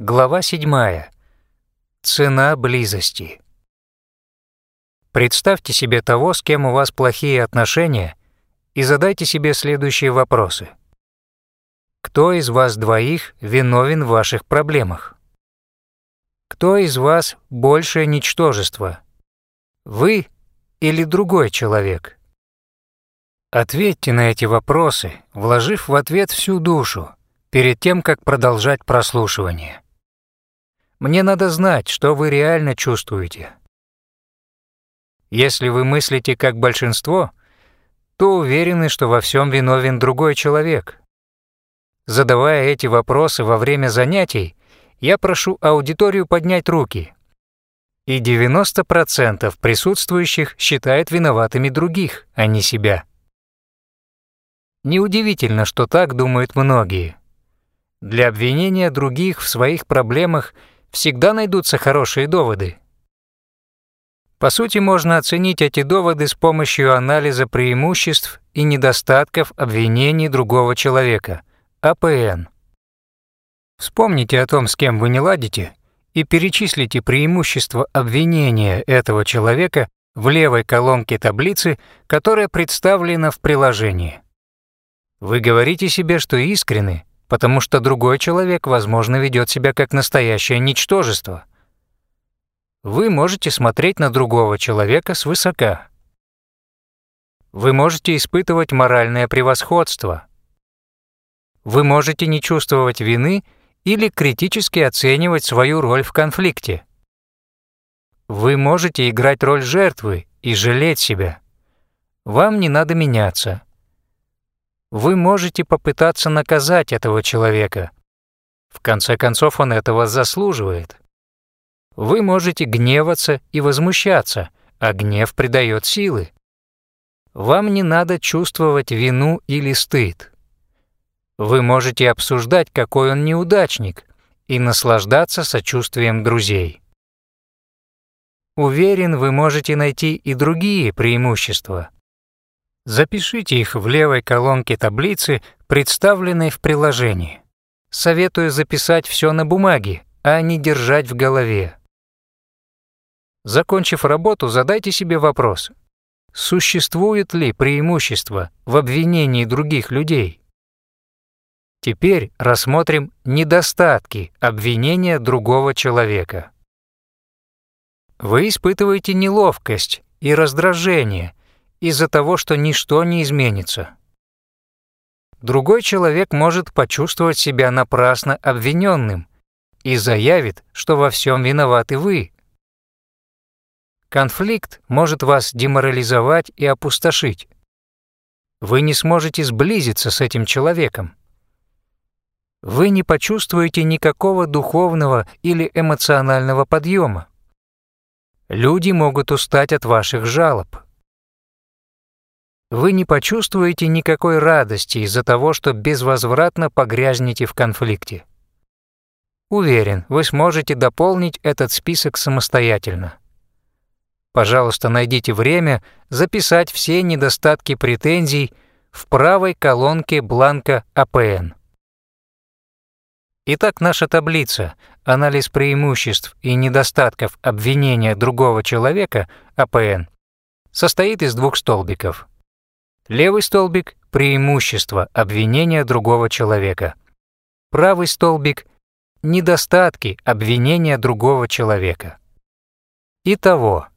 Глава 7. Цена близости. Представьте себе того, с кем у вас плохие отношения, и задайте себе следующие вопросы. Кто из вас двоих виновен в ваших проблемах? Кто из вас большее ничтожество? Вы или другой человек? Ответьте на эти вопросы, вложив в ответ всю душу, перед тем, как продолжать прослушивание. Мне надо знать, что вы реально чувствуете. Если вы мыслите как большинство, то уверены, что во всем виновен другой человек. Задавая эти вопросы во время занятий, я прошу аудиторию поднять руки. И 90% присутствующих считают виноватыми других, а не себя. Неудивительно, что так думают многие. Для обвинения других в своих проблемах всегда найдутся хорошие доводы. По сути, можно оценить эти доводы с помощью анализа преимуществ и недостатков обвинений другого человека, АПН. Вспомните о том, с кем вы не ладите, и перечислите преимущества обвинения этого человека в левой колонке таблицы, которая представлена в приложении. Вы говорите себе, что искренны, потому что другой человек, возможно, ведет себя как настоящее ничтожество. Вы можете смотреть на другого человека свысока. Вы можете испытывать моральное превосходство. Вы можете не чувствовать вины или критически оценивать свою роль в конфликте. Вы можете играть роль жертвы и жалеть себя. Вам не надо меняться вы можете попытаться наказать этого человека. В конце концов, он этого заслуживает. Вы можете гневаться и возмущаться, а гнев придает силы. Вам не надо чувствовать вину или стыд. Вы можете обсуждать, какой он неудачник, и наслаждаться сочувствием друзей. Уверен, вы можете найти и другие преимущества. Запишите их в левой колонке таблицы, представленной в приложении. Советую записать все на бумаге, а не держать в голове. Закончив работу, задайте себе вопрос. Существует ли преимущество в обвинении других людей? Теперь рассмотрим недостатки обвинения другого человека. Вы испытываете неловкость и раздражение – из-за того, что ничто не изменится. Другой человек может почувствовать себя напрасно обвиненным и заявит, что во всем виноваты вы. Конфликт может вас деморализовать и опустошить. Вы не сможете сблизиться с этим человеком. Вы не почувствуете никакого духовного или эмоционального подъема. Люди могут устать от ваших жалоб вы не почувствуете никакой радости из-за того, что безвозвратно погрязнете в конфликте. Уверен, вы сможете дополнить этот список самостоятельно. Пожалуйста, найдите время записать все недостатки претензий в правой колонке бланка АПН. Итак, наша таблица «Анализ преимуществ и недостатков обвинения другого человека» АПН состоит из двух столбиков – Левый столбик – преимущество обвинения другого человека. Правый столбик – недостатки обвинения другого человека. Итого,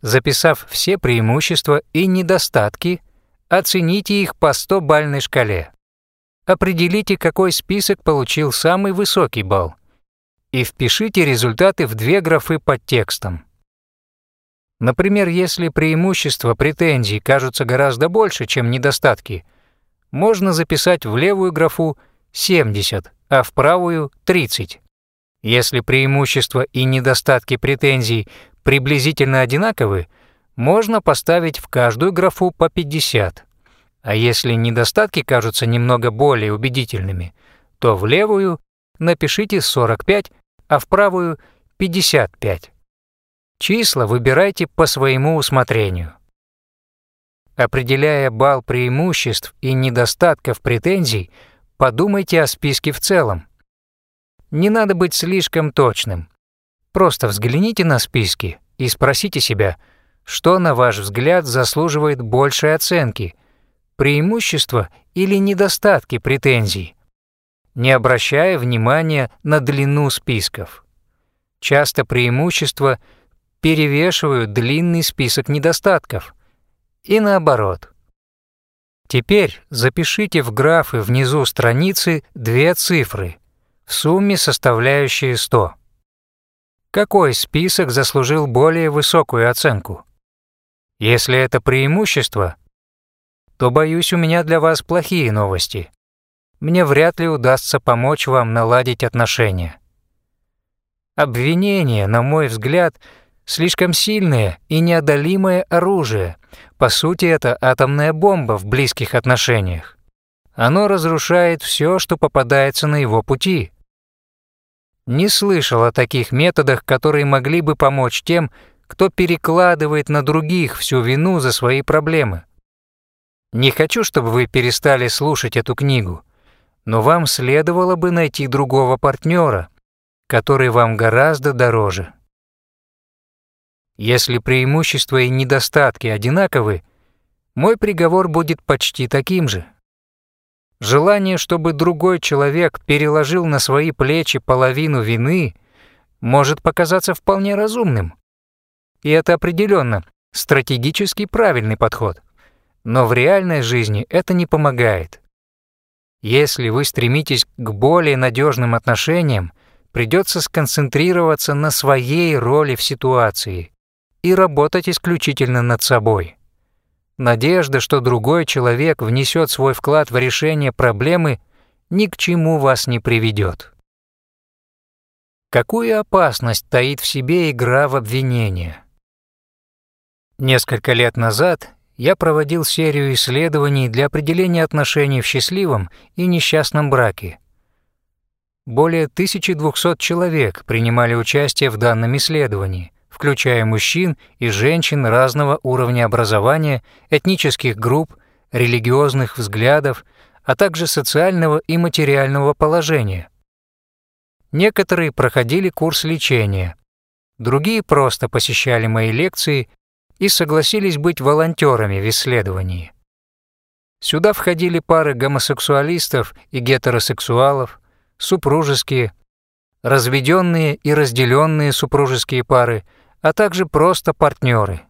записав все преимущества и недостатки, оцените их по 100-бальной шкале. Определите, какой список получил самый высокий балл, и впишите результаты в две графы под текстом. Например, если преимущества претензий кажутся гораздо больше, чем недостатки, можно записать в левую графу 70, а в правую 30. Если преимущества и недостатки претензий приблизительно одинаковы, можно поставить в каждую графу по 50. А если недостатки кажутся немного более убедительными, то в левую напишите 45, а в правую 55. Числа выбирайте по своему усмотрению. Определяя балл преимуществ и недостатков претензий, подумайте о списке в целом. Не надо быть слишком точным. Просто взгляните на списки и спросите себя, что, на ваш взгляд, заслуживает большей оценки – преимущества или недостатки претензий, не обращая внимания на длину списков. Часто преимущества перевешивают длинный список недостатков. И наоборот. Теперь запишите в графы внизу страницы две цифры, в сумме составляющие 100. Какой список заслужил более высокую оценку? Если это преимущество, то, боюсь, у меня для вас плохие новости. Мне вряд ли удастся помочь вам наладить отношения. Обвинение, на мой взгляд, слишком сильное и неодолимое оружие, по сути, это атомная бомба в близких отношениях. Оно разрушает все, что попадается на его пути. Не слышал о таких методах, которые могли бы помочь тем, кто перекладывает на других всю вину за свои проблемы. Не хочу, чтобы вы перестали слушать эту книгу, но вам следовало бы найти другого партнера, который вам гораздо дороже. Если преимущества и недостатки одинаковы, мой приговор будет почти таким же. Желание, чтобы другой человек переложил на свои плечи половину вины, может показаться вполне разумным. И это определенно стратегически правильный подход. Но в реальной жизни это не помогает. Если вы стремитесь к более надежным отношениям, придется сконцентрироваться на своей роли в ситуации и работать исключительно над собой. Надежда, что другой человек внесет свой вклад в решение проблемы, ни к чему вас не приведет. Какую опасность таит в себе игра в обвинение? Несколько лет назад я проводил серию исследований для определения отношений в счастливом и несчастном браке. Более 1200 человек принимали участие в данном исследовании – включая мужчин и женщин разного уровня образования, этнических групп, религиозных взглядов, а также социального и материального положения. Некоторые проходили курс лечения, другие просто посещали мои лекции и согласились быть волонтерами в исследовании. Сюда входили пары гомосексуалистов и гетеросексуалов, супружеские, разведенные и разделенные супружеские пары – а также просто партнеры.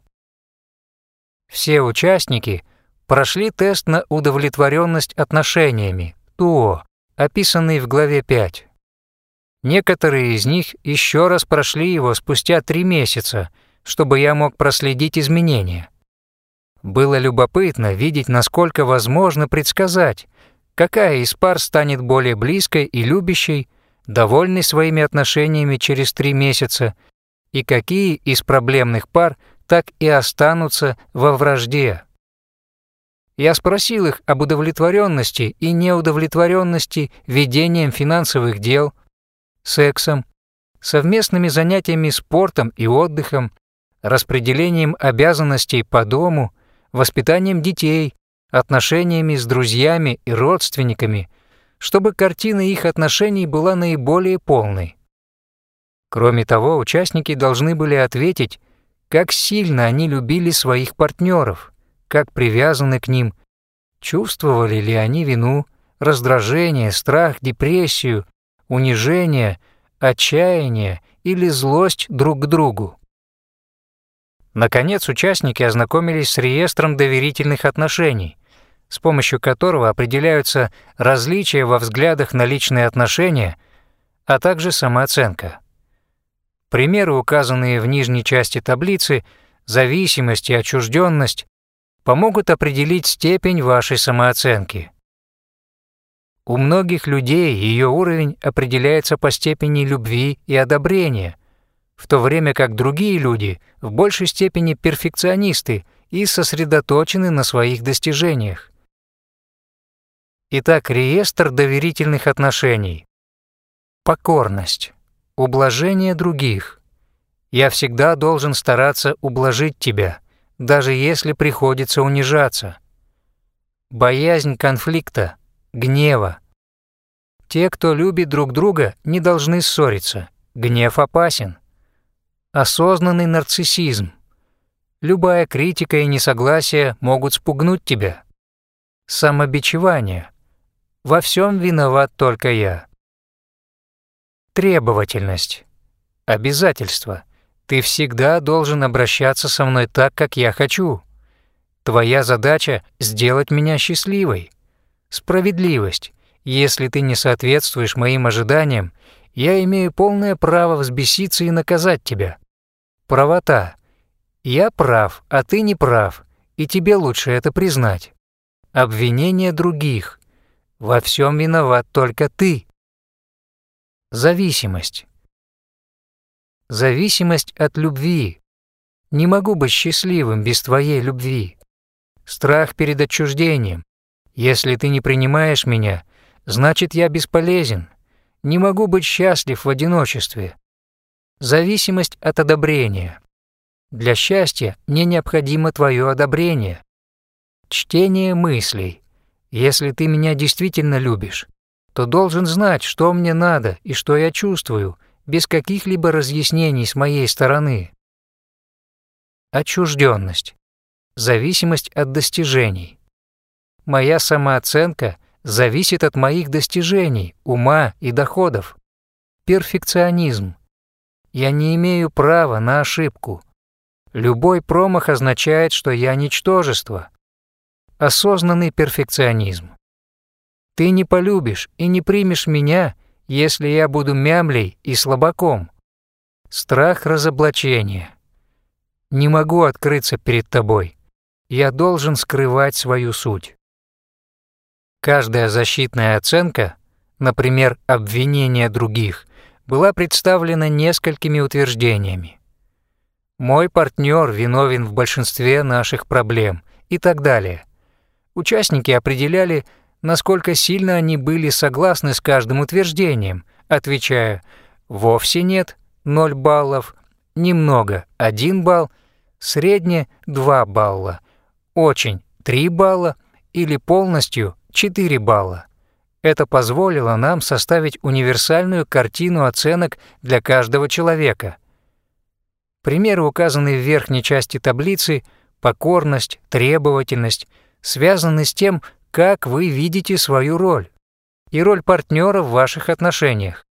Все участники прошли тест на удовлетворенность отношениями, ТУО, описанный в главе 5. Некоторые из них еще раз прошли его спустя три месяца, чтобы я мог проследить изменения. Было любопытно видеть, насколько возможно предсказать, какая из пар станет более близкой и любящей, довольной своими отношениями через три месяца – и какие из проблемных пар так и останутся во вражде. Я спросил их об удовлетворенности и неудовлетворенности ведением финансовых дел, сексом, совместными занятиями спортом и отдыхом, распределением обязанностей по дому, воспитанием детей, отношениями с друзьями и родственниками, чтобы картина их отношений была наиболее полной. Кроме того, участники должны были ответить, как сильно они любили своих партнеров, как привязаны к ним, чувствовали ли они вину, раздражение, страх, депрессию, унижение, отчаяние или злость друг к другу. Наконец, участники ознакомились с реестром доверительных отношений, с помощью которого определяются различия во взглядах на личные отношения, а также самооценка. Примеры, указанные в нижней части таблицы, зависимость и отчужденность, помогут определить степень вашей самооценки. У многих людей ее уровень определяется по степени любви и одобрения, в то время как другие люди в большей степени перфекционисты и сосредоточены на своих достижениях. Итак, реестр доверительных отношений. Покорность. Ублажение других. Я всегда должен стараться ублажить тебя, даже если приходится унижаться. Боязнь конфликта, гнева. Те, кто любит друг друга, не должны ссориться. Гнев опасен. Осознанный нарциссизм. Любая критика и несогласие могут спугнуть тебя. Самобичевание. Во всем виноват только я. Требовательность. Обязательство. Ты всегда должен обращаться со мной так, как я хочу. Твоя задача — сделать меня счастливой. Справедливость. Если ты не соответствуешь моим ожиданиям, я имею полное право взбеситься и наказать тебя. Правота. Я прав, а ты не прав, и тебе лучше это признать. Обвинение других. Во всем виноват только ты. Зависимость. Зависимость от любви. Не могу быть счастливым без твоей любви. Страх перед отчуждением. Если ты не принимаешь меня, значит я бесполезен. Не могу быть счастлив в одиночестве. Зависимость от одобрения. Для счастья мне необходимо твое одобрение. Чтение мыслей. Если ты меня действительно любишь, то должен знать, что мне надо и что я чувствую, без каких-либо разъяснений с моей стороны. Отчужденность. Зависимость от достижений. Моя самооценка зависит от моих достижений, ума и доходов. Перфекционизм. Я не имею права на ошибку. Любой промах означает, что я ничтожество. Осознанный перфекционизм. Ты не полюбишь и не примешь меня, если я буду мямлей и слабаком. Страх разоблачения. Не могу открыться перед тобой. Я должен скрывать свою суть. Каждая защитная оценка, например, обвинение других, была представлена несколькими утверждениями. «Мой партнер виновен в большинстве наших проблем» и так далее. Участники определяли, насколько сильно они были согласны с каждым утверждением, отвечая «вовсе нет» — 0 баллов, «немного» — 1 балл, «средне» — 2 балла, «очень» — 3 балла или полностью 4 балла. Это позволило нам составить универсальную картину оценок для каждого человека. Примеры, указанные в верхней части таблицы, покорность, требовательность, связаны с тем, как вы видите свою роль и роль партнера в ваших отношениях.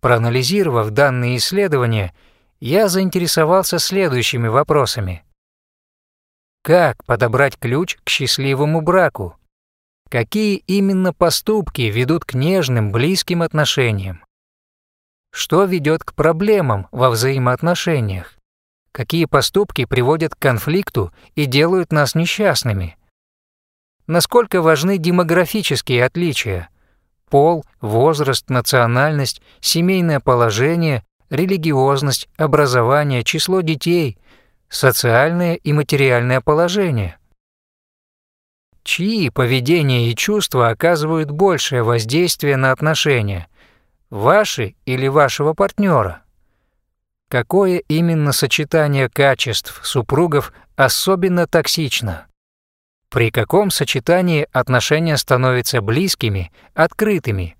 Проанализировав данные исследования, я заинтересовался следующими вопросами. Как подобрать ключ к счастливому браку? Какие именно поступки ведут к нежным, близким отношениям? Что ведет к проблемам во взаимоотношениях? Какие поступки приводят к конфликту и делают нас несчастными? Насколько важны демографические отличия? Пол, возраст, национальность, семейное положение, религиозность, образование, число детей, социальное и материальное положение – чьи поведение и чувства оказывают большее воздействие на отношения, ваши или вашего партнера? Какое именно сочетание качеств супругов особенно токсично? При каком сочетании отношения становятся близкими, открытыми?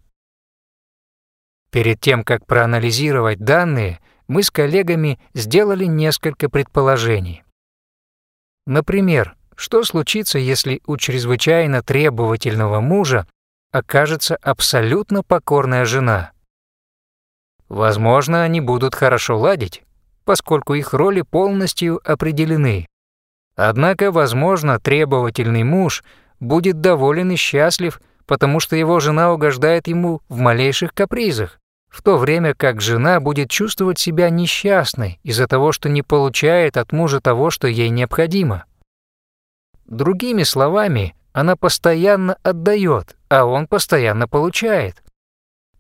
Перед тем, как проанализировать данные, мы с коллегами сделали несколько предположений. Например, что случится, если у чрезвычайно требовательного мужа окажется абсолютно покорная жена? Возможно, они будут хорошо ладить, поскольку их роли полностью определены. Однако, возможно, требовательный муж будет доволен и счастлив, потому что его жена угождает ему в малейших капризах, в то время как жена будет чувствовать себя несчастной из-за того, что не получает от мужа того, что ей необходимо. Другими словами, она постоянно отдает, а он постоянно получает.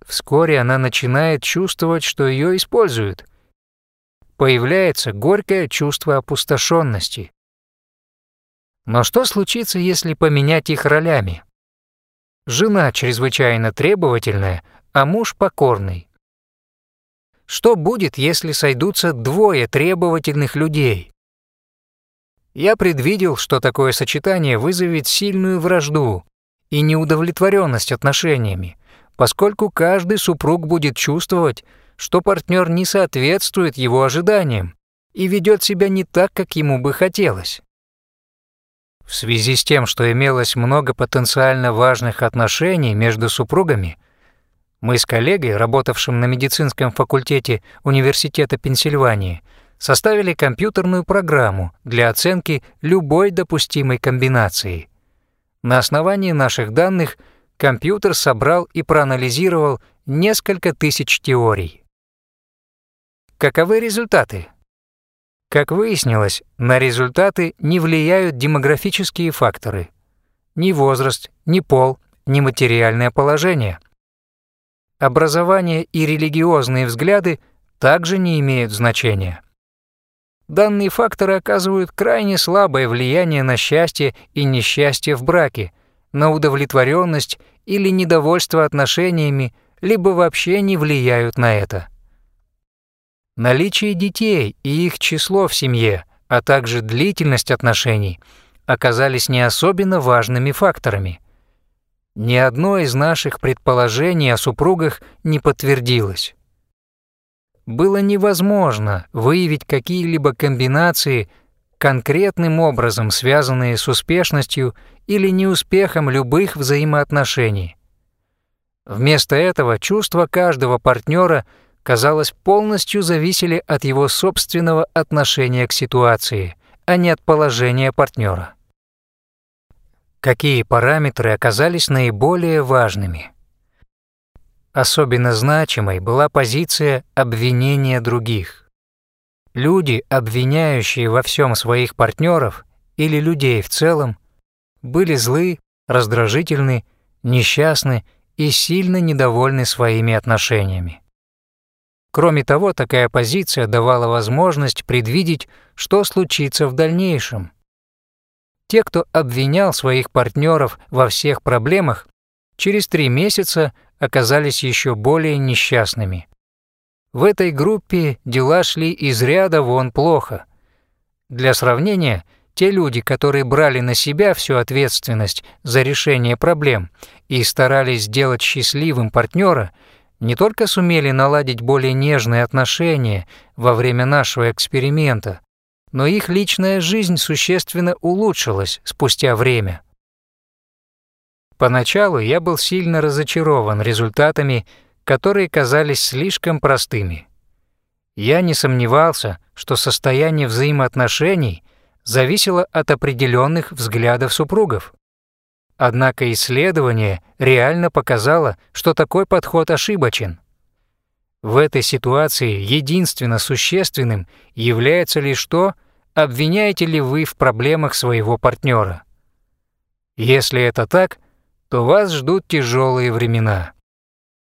Вскоре она начинает чувствовать, что ее используют. Появляется горькое чувство опустошенности. Но что случится, если поменять их ролями? Жена чрезвычайно требовательная, а муж покорный. Что будет, если сойдутся двое требовательных людей? Я предвидел, что такое сочетание вызовет сильную вражду и неудовлетворенность отношениями, поскольку каждый супруг будет чувствовать, что партнер не соответствует его ожиданиям и ведет себя не так, как ему бы хотелось. В связи с тем, что имелось много потенциально важных отношений между супругами, мы с коллегой, работавшим на медицинском факультете Университета Пенсильвании, составили компьютерную программу для оценки любой допустимой комбинации. На основании наших данных компьютер собрал и проанализировал несколько тысяч теорий. Каковы результаты? Как выяснилось, на результаты не влияют демографические факторы. Ни возраст, ни пол, ни материальное положение. Образование и религиозные взгляды также не имеют значения. Данные факторы оказывают крайне слабое влияние на счастье и несчастье в браке, на удовлетворенность или недовольство отношениями, либо вообще не влияют на это. Наличие детей и их число в семье, а также длительность отношений оказались не особенно важными факторами. Ни одно из наших предположений о супругах не подтвердилось. Было невозможно выявить какие-либо комбинации, конкретным образом связанные с успешностью или неуспехом любых взаимоотношений. Вместо этого чувства каждого партнера – казалось, полностью зависели от его собственного отношения к ситуации, а не от положения партнера. Какие параметры оказались наиболее важными? Особенно значимой была позиция обвинения других. Люди, обвиняющие во всем своих партнеров или людей в целом, были злы, раздражительны, несчастны и сильно недовольны своими отношениями. Кроме того, такая позиция давала возможность предвидеть, что случится в дальнейшем. Те, кто обвинял своих партнеров во всех проблемах, через три месяца оказались еще более несчастными. В этой группе дела шли из ряда вон плохо. Для сравнения, те люди, которые брали на себя всю ответственность за решение проблем и старались сделать счастливым партнера – не только сумели наладить более нежные отношения во время нашего эксперимента, но их личная жизнь существенно улучшилась спустя время. Поначалу я был сильно разочарован результатами, которые казались слишком простыми. Я не сомневался, что состояние взаимоотношений зависело от определенных взглядов супругов. Однако исследование реально показало, что такой подход ошибочен. В этой ситуации единственно существенным является лишь то, обвиняете ли вы в проблемах своего партнера. Если это так, то вас ждут тяжелые времена.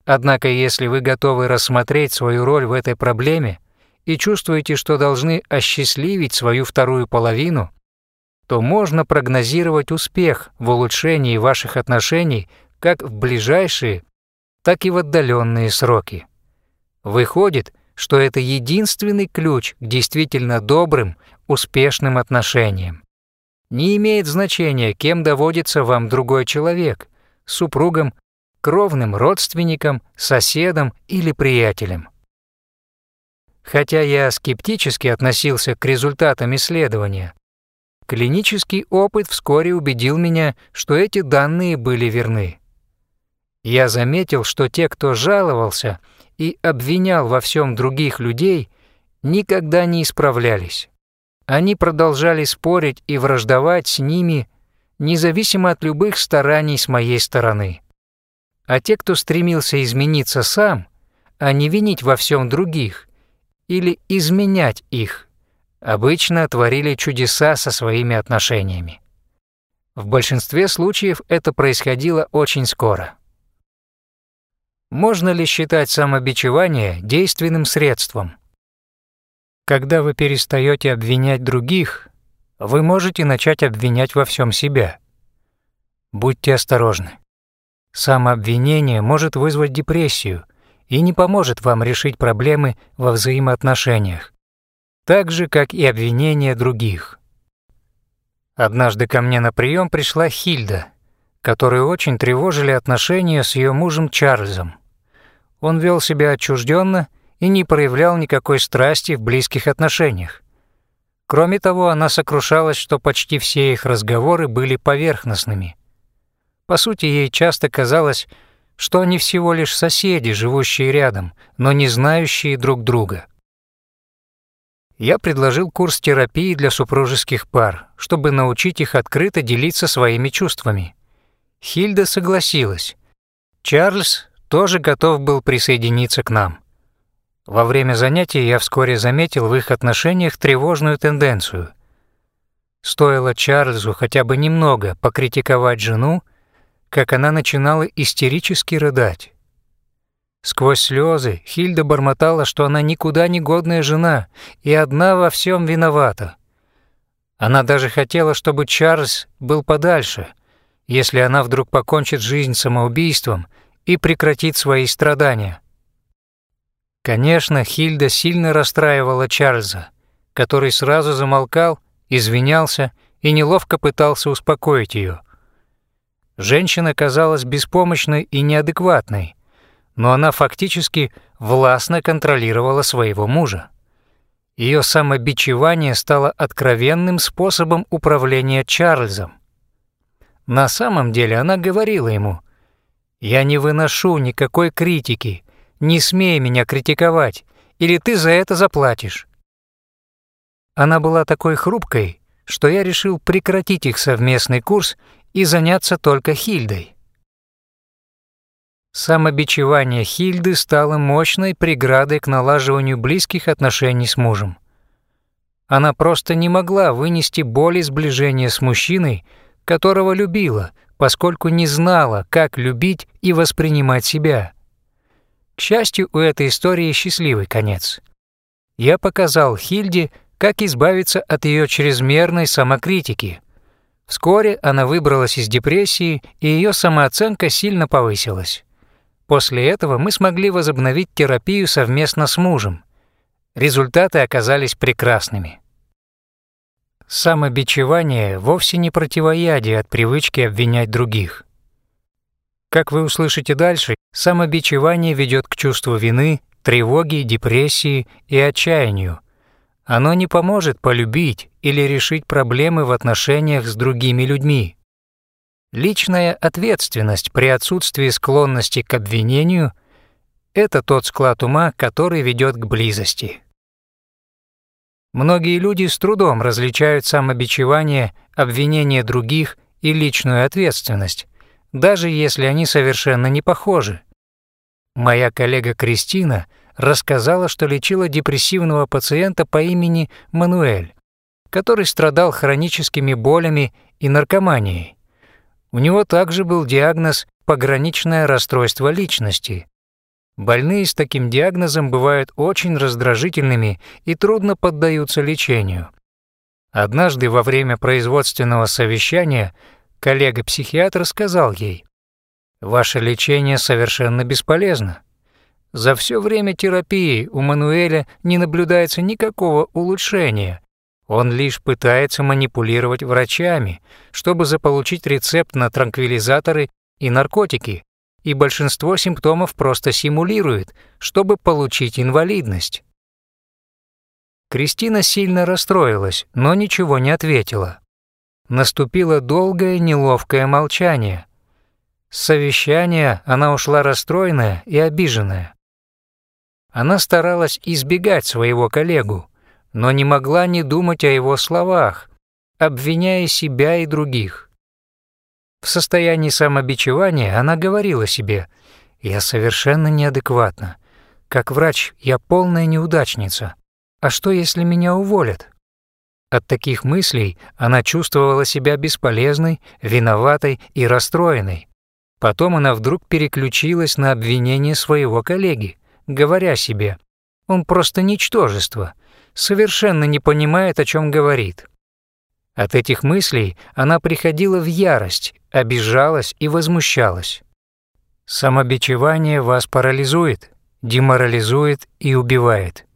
Однако если вы готовы рассмотреть свою роль в этой проблеме и чувствуете, что должны осчастливить свою вторую половину, то можно прогнозировать успех в улучшении ваших отношений как в ближайшие, так и в отдаленные сроки. Выходит, что это единственный ключ к действительно добрым, успешным отношениям. Не имеет значения, кем доводится вам другой человек – супругом, кровным родственником, соседом или приятелем. Хотя я скептически относился к результатам исследования, Клинический опыт вскоре убедил меня, что эти данные были верны. Я заметил, что те, кто жаловался и обвинял во всем других людей, никогда не исправлялись. Они продолжали спорить и враждовать с ними, независимо от любых стараний с моей стороны. А те, кто стремился измениться сам, а не винить во всем других или изменять их, обычно творили чудеса со своими отношениями. В большинстве случаев это происходило очень скоро. Можно ли считать самобичевание действенным средством? Когда вы перестаете обвинять других, вы можете начать обвинять во всем себя. Будьте осторожны. Самообвинение может вызвать депрессию и не поможет вам решить проблемы во взаимоотношениях так же, как и обвинения других. Однажды ко мне на прием пришла Хильда, которые очень тревожили отношения с ее мужем Чарльзом. Он вел себя отчужденно и не проявлял никакой страсти в близких отношениях. Кроме того, она сокрушалась, что почти все их разговоры были поверхностными. По сути, ей часто казалось, что они всего лишь соседи, живущие рядом, но не знающие друг друга. Я предложил курс терапии для супружеских пар, чтобы научить их открыто делиться своими чувствами. Хильда согласилась. Чарльз тоже готов был присоединиться к нам. Во время занятий я вскоре заметил в их отношениях тревожную тенденцию. Стоило Чарльзу хотя бы немного покритиковать жену, как она начинала истерически рыдать. Сквозь слезы Хильда бормотала, что она никуда не годная жена и одна во всем виновата. Она даже хотела, чтобы Чарльз был подальше, если она вдруг покончит жизнь самоубийством и прекратит свои страдания. Конечно, Хильда сильно расстраивала Чарльза, который сразу замолкал, извинялся и неловко пытался успокоить ее. Женщина казалась беспомощной и неадекватной, но она фактически властно контролировала своего мужа. Ее самобичевание стало откровенным способом управления Чарльзом. На самом деле она говорила ему, «Я не выношу никакой критики, не смей меня критиковать, или ты за это заплатишь. Она была такой хрупкой, что я решил прекратить их совместный курс и заняться только Хильдой. Самобичевание Хильды стало мощной преградой к налаживанию близких отношений с мужем. Она просто не могла вынести боли сближения с мужчиной, которого любила, поскольку не знала, как любить и воспринимать себя. К счастью, у этой истории счастливый конец. Я показал Хильде, как избавиться от ее чрезмерной самокритики. Вскоре она выбралась из депрессии, и ее самооценка сильно повысилась. После этого мы смогли возобновить терапию совместно с мужем. Результаты оказались прекрасными. Самобичевание вовсе не противоядие от привычки обвинять других. Как вы услышите дальше, самобичевание ведет к чувству вины, тревоги, депрессии и отчаянию. Оно не поможет полюбить или решить проблемы в отношениях с другими людьми. Личная ответственность при отсутствии склонности к обвинению – это тот склад ума, который ведет к близости. Многие люди с трудом различают самобичевание, обвинение других и личную ответственность даже если они совершенно не похожи. Моя коллега Кристина рассказала, что лечила депрессивного пациента по имени Мануэль, который страдал хроническими болями и наркоманией. У него также был диагноз «пограничное расстройство личности». Больные с таким диагнозом бывают очень раздражительными и трудно поддаются лечению. Однажды во время производственного совещания Коллега-психиатр сказал ей, «Ваше лечение совершенно бесполезно. За все время терапии у Мануэля не наблюдается никакого улучшения. Он лишь пытается манипулировать врачами, чтобы заполучить рецепт на транквилизаторы и наркотики, и большинство симптомов просто симулирует, чтобы получить инвалидность. Кристина сильно расстроилась, но ничего не ответила. Наступило долгое неловкое молчание. С совещания она ушла расстроенная и обиженная. Она старалась избегать своего коллегу, но не могла не думать о его словах, обвиняя себя и других. В состоянии самобичевания она говорила себе «Я совершенно неадекватна. Как врач я полная неудачница. А что, если меня уволят?» От таких мыслей она чувствовала себя бесполезной, виноватой и расстроенной. Потом она вдруг переключилась на обвинение своего коллеги, говоря себе, «Он просто ничтожество, совершенно не понимает, о чем говорит». От этих мыслей она приходила в ярость, обижалась и возмущалась. Самобичевание вас парализует, деморализует и убивает,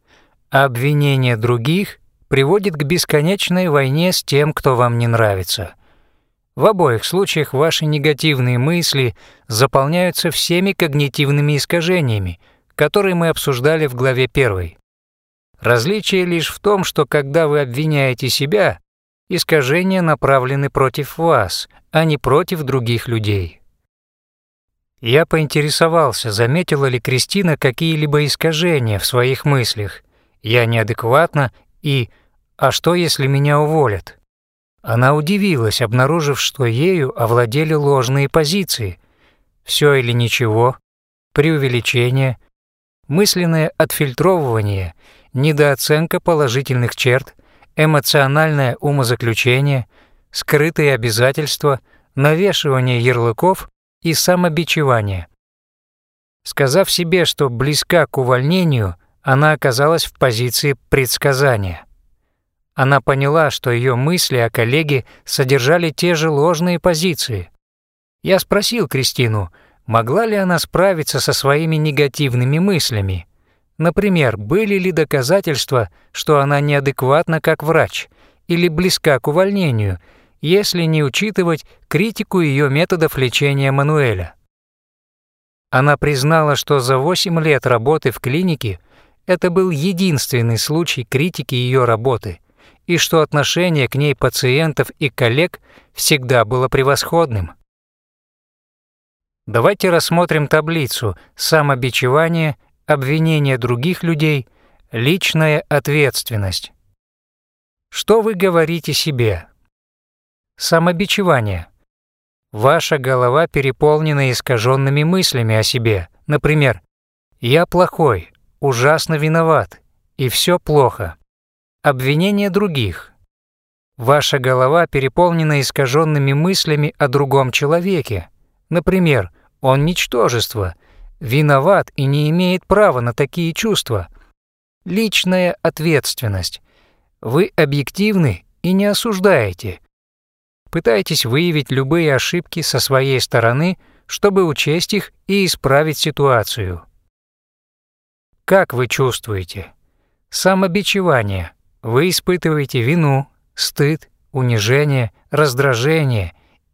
а обвинение других приводит к бесконечной войне с тем, кто вам не нравится. В обоих случаях ваши негативные мысли заполняются всеми когнитивными искажениями, которые мы обсуждали в главе 1. Различие лишь в том, что когда вы обвиняете себя, искажения направлены против вас, а не против других людей. Я поинтересовался, заметила ли Кристина какие-либо искажения в своих мыслях. Я неадекватна и «А что, если меня уволят?» Она удивилась, обнаружив, что ею овладели ложные позиции. Все или ничего, преувеличение, мысленное отфильтровывание, недооценка положительных черт, эмоциональное умозаключение, скрытые обязательства, навешивание ярлыков и самобичевание. Сказав себе, что близка к увольнению, она оказалась в позиции предсказания. Она поняла, что ее мысли о коллеге содержали те же ложные позиции. Я спросил Кристину, могла ли она справиться со своими негативными мыслями. Например, были ли доказательства, что она неадекватна как врач или близка к увольнению, если не учитывать критику ее методов лечения Мануэля. Она признала, что за 8 лет работы в клинике это был единственный случай критики ее работы – и что отношение к ней пациентов и коллег всегда было превосходным. Давайте рассмотрим таблицу «Самобичевание», «Обвинение других людей», «Личная ответственность». Что вы говорите себе? Самобичевание. Ваша голова переполнена искаженными мыслями о себе. Например, «Я плохой», «Ужасно виноват» и «Все плохо». Обвинение других. Ваша голова переполнена искаженными мыслями о другом человеке. Например, он ничтожество, виноват и не имеет права на такие чувства. Личная ответственность. Вы объективны и не осуждаете. Пытаетесь выявить любые ошибки со своей стороны, чтобы учесть их и исправить ситуацию. Как вы чувствуете? Самобичевание – вы испытываете вину, стыд, унижение, раздражение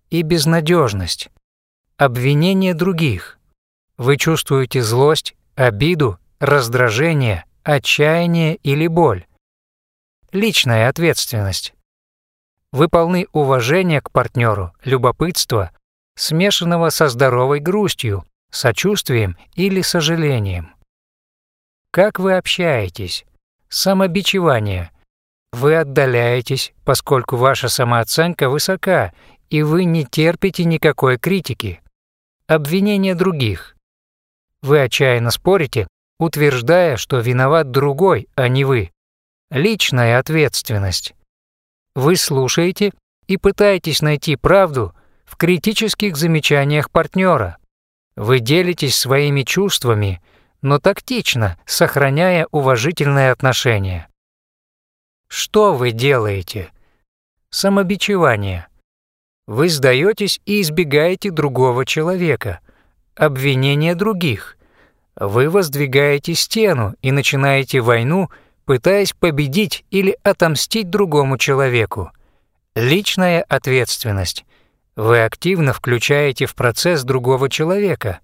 и безнадежность, обвинение других. Вы чувствуете злость, обиду, раздражение, отчаяние или боль. Личная ответственность. Вы полны уважения к партнеру, любопытства, смешанного со здоровой грустью, сочувствием или сожалением. Как вы общаетесь? Самобичевание, вы отдаляетесь, поскольку ваша самооценка высока, и вы не терпите никакой критики. Обвинения других. Вы отчаянно спорите, утверждая, что виноват другой, а не вы. Личная ответственность. Вы слушаете и пытаетесь найти правду в критических замечаниях партнера. Вы делитесь своими чувствами, но тактично, сохраняя уважительное отношение. Что вы делаете? Самобичевание. Вы сдаетесь и избегаете другого человека. Обвинение других. Вы воздвигаете стену и начинаете войну, пытаясь победить или отомстить другому человеку. Личная ответственность. Вы активно включаете в процесс другого человека,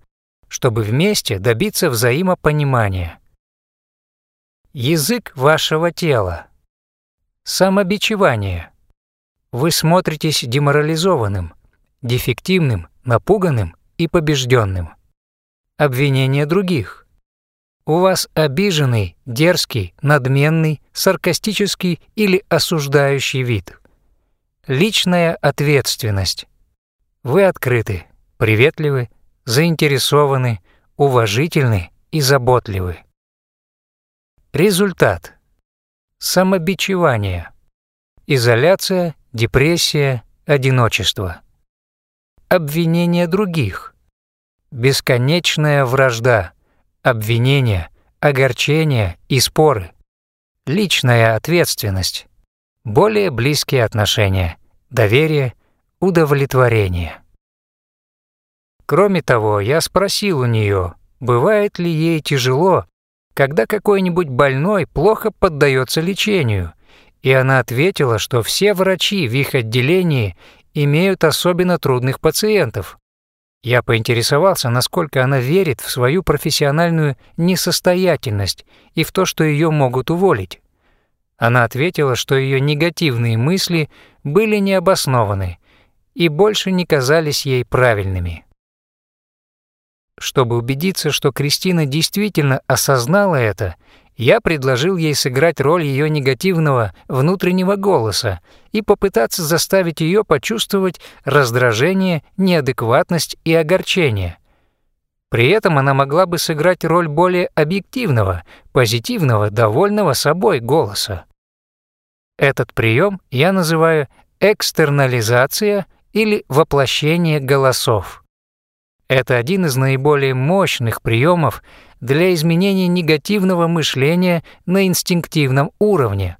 чтобы вместе добиться взаимопонимания. Язык вашего тела. Самобичевание. Вы смотритесь деморализованным, дефективным, напуганным и побежденным. Обвинение других. У вас обиженный, дерзкий, надменный, саркастический или осуждающий вид. Личная ответственность. Вы открыты, приветливы, заинтересованы, уважительны и заботливы. Результат самобичевание, изоляция, депрессия, одиночество, обвинение других, бесконечная вражда, обвинения, огорчения и споры, личная ответственность, более близкие отношения, доверие, удовлетворение. Кроме того, я спросил у нее, бывает ли ей тяжело когда какой-нибудь больной плохо поддается лечению, и она ответила, что все врачи в их отделении имеют особенно трудных пациентов. Я поинтересовался, насколько она верит в свою профессиональную несостоятельность и в то, что ее могут уволить. Она ответила, что ее негативные мысли были необоснованы и больше не казались ей правильными. Чтобы убедиться, что Кристина действительно осознала это, я предложил ей сыграть роль ее негативного внутреннего голоса и попытаться заставить ее почувствовать раздражение, неадекватность и огорчение. При этом она могла бы сыграть роль более объективного, позитивного, довольного собой голоса. Этот прием я называю экстернализация или воплощение голосов. Это один из наиболее мощных приемов для изменения негативного мышления на инстинктивном уровне.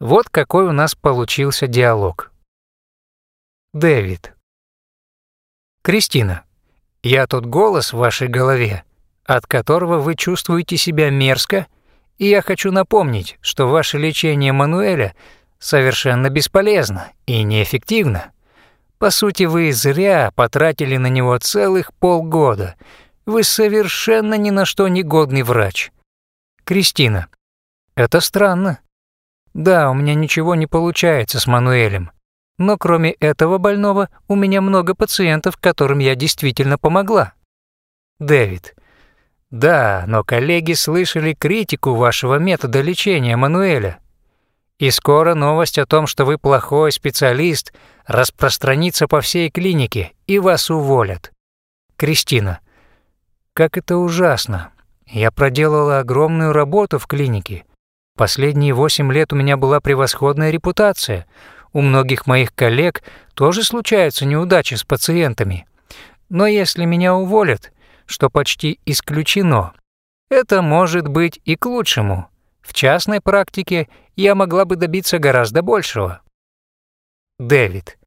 Вот какой у нас получился диалог. Дэвид. Кристина, я тот голос в вашей голове, от которого вы чувствуете себя мерзко, и я хочу напомнить, что ваше лечение Мануэля совершенно бесполезно и неэффективно. По сути, вы зря потратили на него целых полгода — вы совершенно ни на что не годный врач. Кристина. Это странно. Да, у меня ничего не получается с Мануэлем. Но кроме этого больного, у меня много пациентов, которым я действительно помогла. Дэвид. Да, но коллеги слышали критику вашего метода лечения Мануэля. И скоро новость о том, что вы плохой специалист, распространится по всей клинике, и вас уволят. Кристина. Как это ужасно. Я проделала огромную работу в клинике. Последние восемь лет у меня была превосходная репутация. У многих моих коллег тоже случаются неудачи с пациентами. Но если меня уволят, что почти исключено, это может быть и к лучшему. В частной практике я могла бы добиться гораздо большего. Дэвид.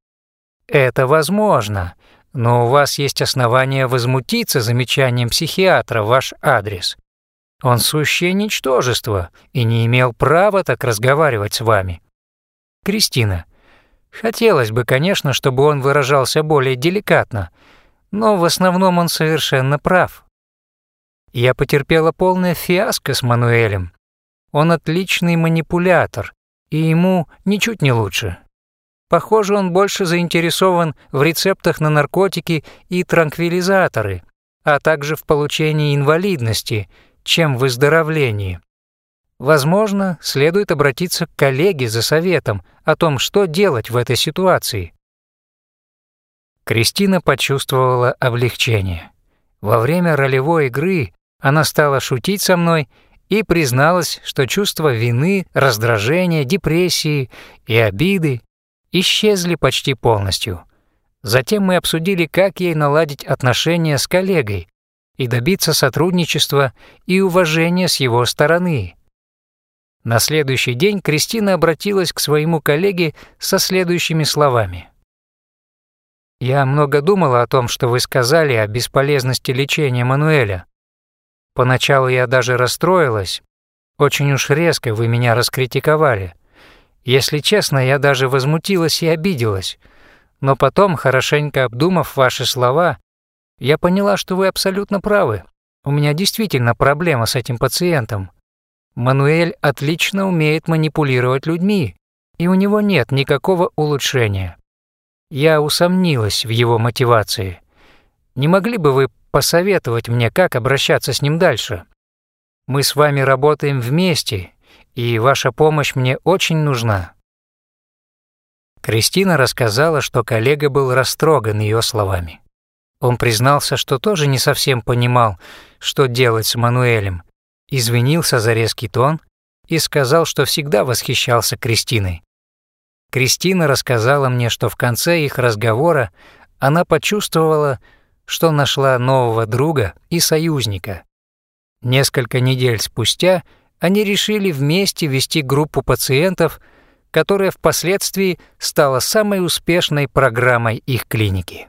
Это возможно, но у вас есть основания возмутиться замечанием психиатра в ваш адрес. Он сущее ничтожество и не имел права так разговаривать с вами. Кристина, хотелось бы, конечно, чтобы он выражался более деликатно, но в основном он совершенно прав. Я потерпела полное фиаско с Мануэлем. Он отличный манипулятор, и ему ничуть не лучше. Похоже, он больше заинтересован в рецептах на наркотики и транквилизаторы, а также в получении инвалидности, чем в выздоровлении. Возможно, следует обратиться к коллеге за советом о том, что делать в этой ситуации. Кристина почувствовала облегчение. Во время ролевой игры она стала шутить со мной и призналась, что чувство вины, раздражения, депрессии и обиды исчезли почти полностью. Затем мы обсудили, как ей наладить отношения с коллегой и добиться сотрудничества и уважения с его стороны. На следующий день Кристина обратилась к своему коллеге со следующими словами. «Я много думала о том, что вы сказали о бесполезности лечения Мануэля. Поначалу я даже расстроилась. Очень уж резко вы меня раскритиковали. Если честно, я даже возмутилась и обиделась. Но потом, хорошенько обдумав ваши слова, я поняла, что вы абсолютно правы. У меня действительно проблема с этим пациентом. Мануэль отлично умеет манипулировать людьми, и у него нет никакого улучшения. Я усомнилась в его мотивации. Не могли бы вы посоветовать мне, как обращаться с ним дальше? Мы с вами работаем вместе, и ваша помощь мне очень нужна». Кристина рассказала, что коллега был растроган ее словами. Он признался, что тоже не совсем понимал, что делать с Мануэлем, извинился за резкий тон и сказал, что всегда восхищался Кристиной. Кристина рассказала мне, что в конце их разговора она почувствовала, что нашла нового друга и союзника. Несколько недель спустя – они решили вместе вести группу пациентов, которая впоследствии стала самой успешной программой их клиники.